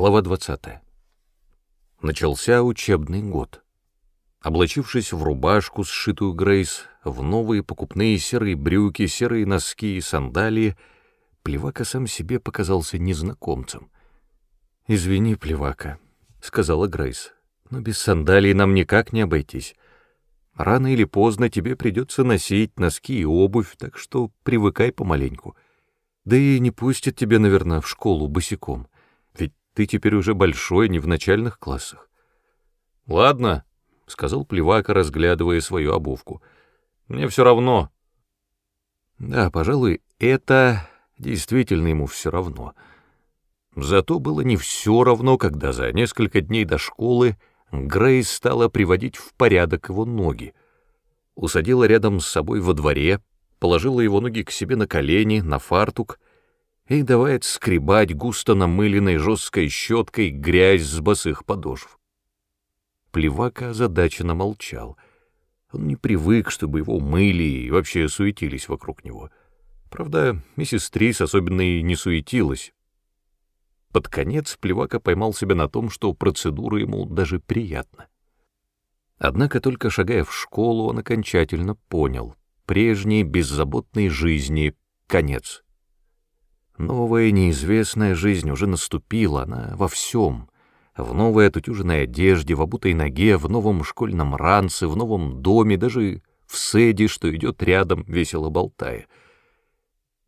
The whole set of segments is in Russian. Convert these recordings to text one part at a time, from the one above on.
Глава 20. Начался учебный год. Облачившись в рубашку, сшитую Грейс, в новые покупные серые брюки, серые носки и сандалии, Плевака сам себе показался незнакомцем. «Извини, Плевака», — сказала Грейс, — «но без сандалий нам никак не обойтись. Рано или поздно тебе придется носить носки и обувь, так что привыкай помаленьку. Да и не пустят тебя, наверное, в школу босиком». Ты теперь уже большой, не в начальных классах. — Ладно, — сказал Плевака, разглядывая свою обувку. — Мне все равно. Да, пожалуй, это действительно ему все равно. Зато было не все равно, когда за несколько дней до школы Грейс стала приводить в порядок его ноги. Усадила рядом с собой во дворе, положила его ноги к себе на колени, на фартук — и давай скребать густо намыленной жесткой щеткой грязь с босых подошв. Плевака озадаченно молчал. Он не привык, чтобы его мыли и вообще суетились вокруг него. Правда, миссис Трис особенно и не суетилась. Под конец Плевака поймал себя на том, что процедура ему даже приятна. Однако только шагая в школу, он окончательно понял — прежней беззаботной жизни конец. Новая неизвестная жизнь уже наступила, она во всем. В новой отутюженной одежде, в обутой ноге, в новом школьном ранце, в новом доме, даже в седе, что идет рядом, весело болтая.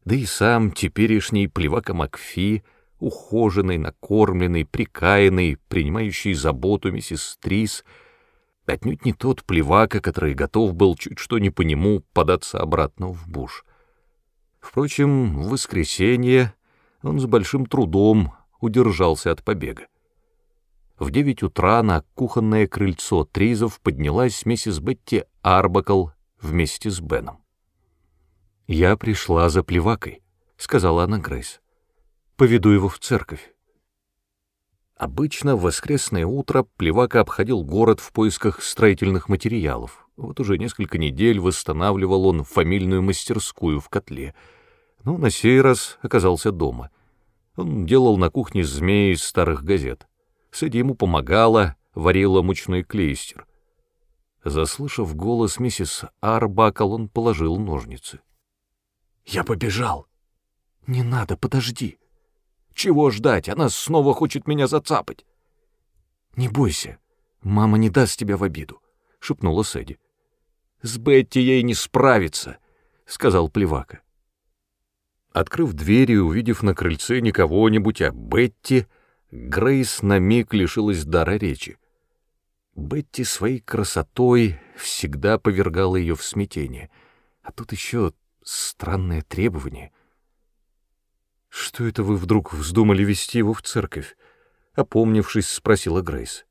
Да и сам теперешний плевака Макфи, ухоженный, накормленный, прикаянный, принимающий заботу миссис Трис, отнюдь не тот плевака, который готов был чуть что не по нему податься обратно в буш. Впрочем, в воскресенье он с большим трудом удержался от побега. В девять утра на кухонное крыльцо Тризов поднялась миссис Бетти Арбакл вместе с Беном. «Я пришла за плевакой», — сказала она Грейс. «Поведу его в церковь». Обычно в воскресное утро Плевака обходил город в поисках строительных материалов. Вот уже несколько недель восстанавливал он фамильную мастерскую в котле. Но на сей раз оказался дома. Он делал на кухне змеи из старых газет. Сэдди ему помогала, варила мучной клейстер. Заслышав голос миссис Арбакл, он положил ножницы. «Я побежал!» «Не надо, подожди!» «Чего ждать? Она снова хочет меня зацапать!» «Не бойся, мама не даст тебя в обиду шепнула Сэдди. «С Бетти ей не справиться», — сказал Плевака. Открыв дверь и увидев на крыльце не кого-нибудь, а Бетти, Грейс на миг лишилась дара речи. Бетти своей красотой всегда повергала ее в смятение, а тут еще странное требование. «Что это вы вдруг вздумали вести его в церковь?» — опомнившись, спросила Грейс.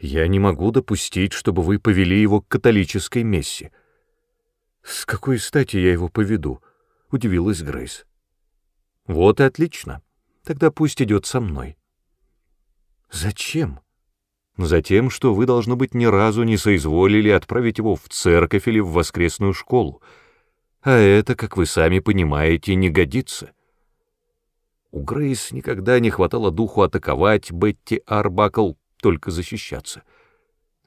Я не могу допустить, чтобы вы повели его к католической мессе. С какой стати я его поведу? Удивилась Грейс. Вот и отлично. Тогда пусть идет со мной. Зачем? Затем, что вы, должно быть, ни разу не соизволили отправить его в церковь или в воскресную школу. А это, как вы сами понимаете, не годится. У Грейс никогда не хватало духу атаковать Бетти Арбакл только защищаться.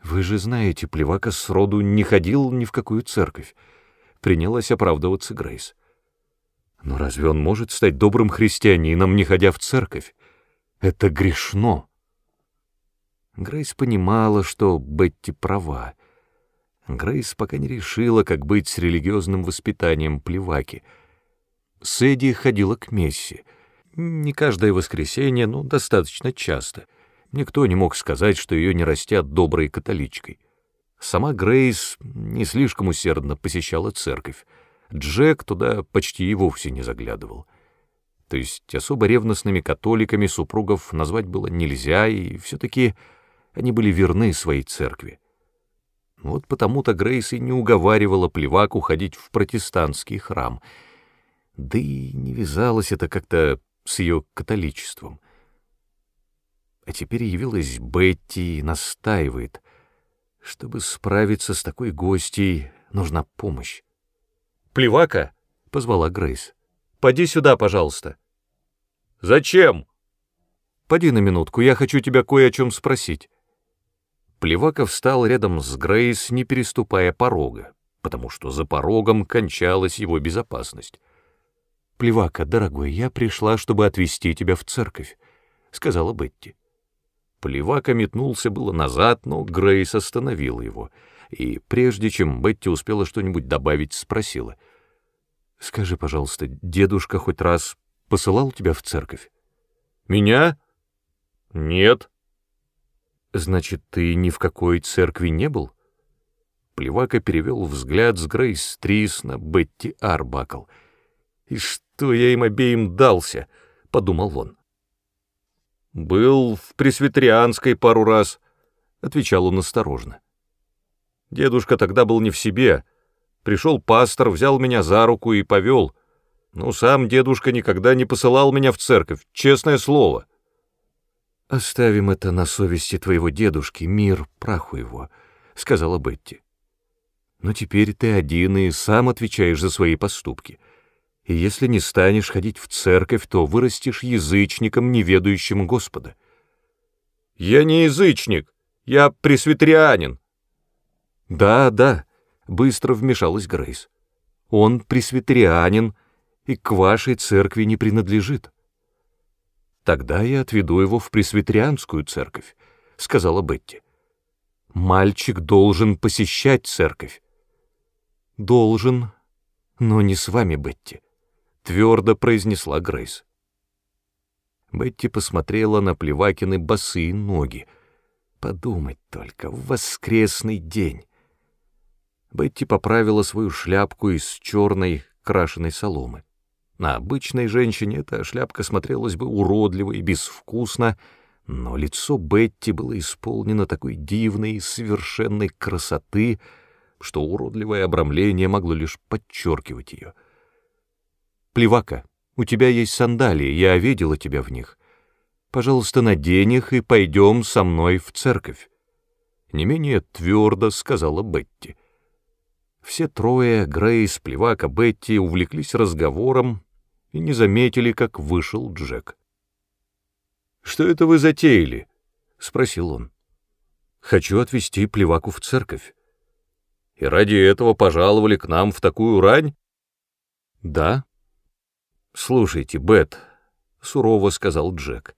Вы же знаете, Плевака сроду не ходил ни в какую церковь. Принялась оправдываться Грейс. Но разве он может стать добрым христианином, не ходя в церковь? Это грешно. Грейс понимала, что Бетти права. Грейс пока не решила, как быть с религиозным воспитанием Плеваки. Сэдди ходила к мессе. Не каждое воскресенье, но достаточно часто — Никто не мог сказать, что ее не растят доброй католичкой. Сама Грейс не слишком усердно посещала церковь. Джек туда почти и вовсе не заглядывал. То есть особо ревностными католиками супругов назвать было нельзя, и все-таки они были верны своей церкви. Вот потому-то Грейс и не уговаривала плевак уходить в протестантский храм. Да и не вязалось это как-то с ее католичеством. А теперь явилась Бетти и настаивает. Чтобы справиться с такой гостьей, нужна помощь. «Плевака!» — позвала Грейс. «Поди сюда, пожалуйста». «Зачем?» поди на минутку, я хочу тебя кое о чем спросить». Плеваков встал рядом с Грейс, не переступая порога, потому что за порогом кончалась его безопасность. «Плевака, дорогой, я пришла, чтобы отвезти тебя в церковь», — сказала Бетти. Плевака метнулся было назад, но Грейс остановила его, и прежде чем Бетти успела что-нибудь добавить, спросила. «Скажи, пожалуйста, дедушка хоть раз посылал тебя в церковь?» «Меня? Нет». «Значит, ты ни в какой церкви не был?» Плевака перевел взгляд с Грейс Стрис на Бетти Арбакл. «И что я им обеим дался?» — подумал он. «Был в пресвитерианской пару раз», — отвечал он осторожно. Дедушка тогда был не в себе. Пришел пастор, взял меня за руку и повел. Ну, сам дедушка никогда не посылал меня в церковь, честное слово. «Оставим это на совести твоего дедушки, мир праху его», — сказала Бетти. «Но теперь ты один и сам отвечаешь за свои поступки. И если не станешь ходить в церковь, то вырастешь язычником, неведающим Господа». «Я не язычник, я пресвитерианин». «Да, да», — быстро вмешалась Грейс. «Он пресвитерианин и к вашей церкви не принадлежит». «Тогда я отведу его в пресвитерианскую церковь», — сказала Бетти. «Мальчик должен посещать церковь». «Должен, но не с вами, Бетти», — твердо произнесла Грейс. Бетти посмотрела на Плевакины босые ноги. Подумать только, в воскресный день. Бетти поправила свою шляпку из черной крашеной соломы. На обычной женщине эта шляпка смотрелась бы уродливо и безвкусно, но лицо Бетти было исполнено такой дивной и совершенной красоты, что уродливое обрамление могло лишь подчеркивать ее. «Плевака, у тебя есть сандалии, я видела тебя в них. Пожалуйста, надень их и пойдем со мной в церковь», — не менее твердо сказала Бетти. Все трое, Грейс, Плевака, Бетти, увлеклись разговором и не заметили, как вышел Джек. «Что это вы затеяли?» — спросил он. «Хочу отвезти Плеваку в церковь». «И ради этого пожаловали к нам в такую рань?» «Да». «Слушайте, Бет», — сурово сказал Джек,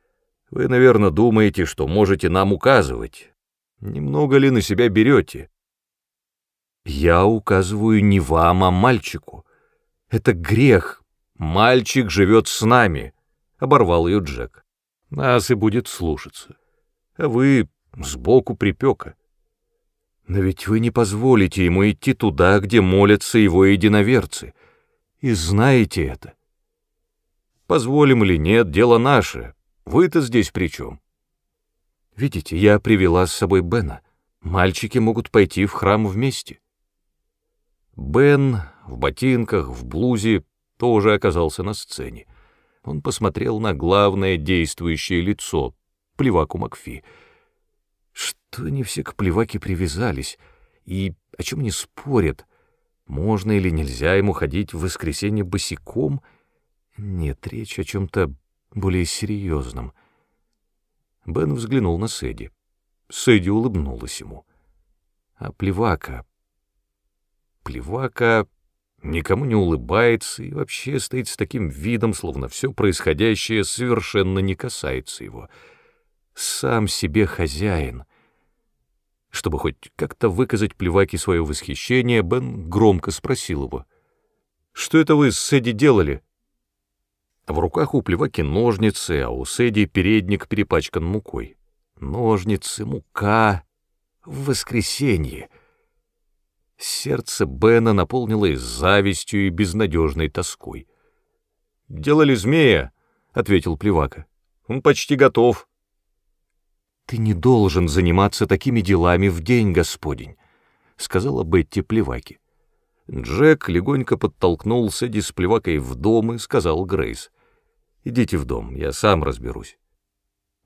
— «вы, наверное, думаете, что можете нам указывать. Немного ли на себя берете?» Я указываю не вам, а мальчику. Это грех. Мальчик живет с нами, — оборвал ее Джек. Нас и будет слушаться. А вы сбоку припека. Но ведь вы не позволите ему идти туда, где молятся его единоверцы. И знаете это. Позволим или нет, дело наше. Вы-то здесь при чем? Видите, я привела с собой Бена. Мальчики могут пойти в храм вместе. Бен в ботинках, в блузе тоже оказался на сцене. Он посмотрел на главное действующее лицо, плеваку Макфи. Что они все к плеваке привязались? И о чем не спорят? Можно или нельзя ему ходить в воскресенье босиком? Нет, речь о чем-то более серьезном. Бен взглянул на Сэдди. Сэдди улыбнулась ему. А плевака Плевака никому не улыбается и вообще стоит с таким видом, словно все происходящее совершенно не касается его. Сам себе хозяин. Чтобы хоть как-то выказать Плеваке свое восхищение, Бен громко спросил его. «Что это вы с Сэдди делали?» В руках у Плеваки ножницы, а у Сэдди передник перепачкан мукой. Ножницы, мука. В воскресенье. Сердце Бена наполнилось завистью и безнадежной тоской. «Делали змея», — ответил Плевака. «Он почти готов». «Ты не должен заниматься такими делами в день, Господень», — сказала Бетти Плеваки. Джек легонько подтолкнул Сэдди с Плевакой в дом и сказал Грейс. «Идите в дом, я сам разберусь».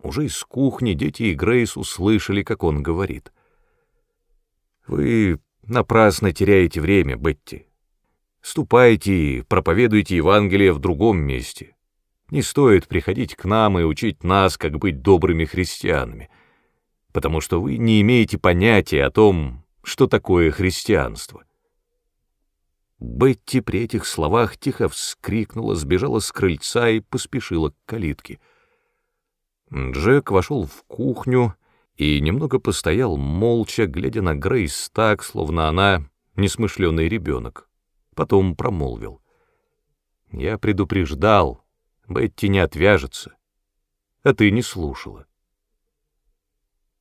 Уже из кухни дети и Грейс услышали, как он говорит. «Вы Напрасно теряете время, Бетти. Ступайте и проповедуйте Евангелие в другом месте. Не стоит приходить к нам и учить нас, как быть добрыми христианами, потому что вы не имеете понятия о том, что такое христианство. Бетти при этих словах тихо вскрикнула, сбежала с крыльца и поспешила к калитке. Джек вошел в кухню и немного постоял молча, глядя на Грейс так, словно она несмышленый ребенок. Потом промолвил. «Я предупреждал, Бетти не отвяжется, а ты не слушала».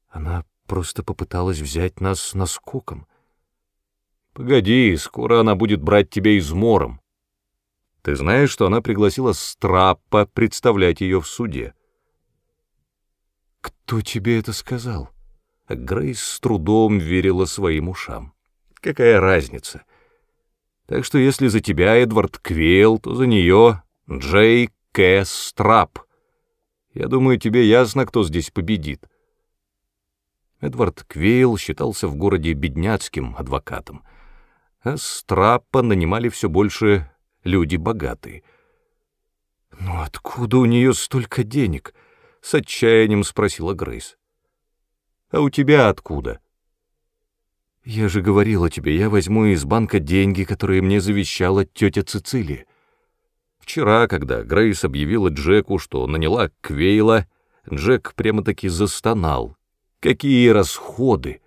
Она просто попыталась взять нас наскоком. Погоди, скоро она будет брать тебя измором. Ты знаешь, что она пригласила Страппа представлять ее в суде? Кто тебе это сказал? Грейс с трудом верила своим ушам. Какая разница? Так что если за тебя Эдвард Квейл, то за нее Джей К. Страп. Я думаю, тебе ясно, кто здесь победит. Эдвард Квейл считался в городе бедняцким адвокатом, а Страппа нанимали все больше люди богатые. «Ну откуда у нее столько денег?» — с отчаянием спросила Грейс. «А у тебя откуда?» «Я же говорила тебе, я возьму из банка деньги, которые мне завещала тетя Цицилия». Вчера, когда Грейс объявила Джеку, что наняла Квейла, Джек прямо-таки застонал. Какие расходы!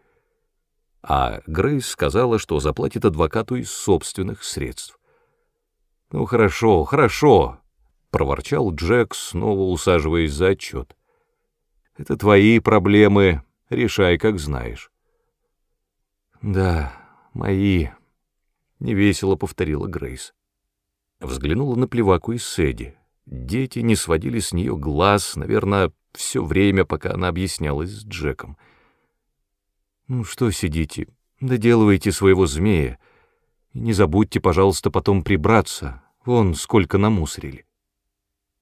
А Грейс сказала, что заплатит адвокату из собственных средств. «Ну хорошо, хорошо», — проворчал Джек, снова усаживаясь за отчет. «Это твои проблемы, решай, как знаешь». «Да, мои», — невесело повторила Грейс. Взглянула на плеваку из Сэдди. Дети не сводили с нее глаз, наверное, все время, пока она объяснялась с Джеком. «Ну что сидите, доделывайте своего змея. И не забудьте, пожалуйста, потом прибраться. Вон сколько намусорили».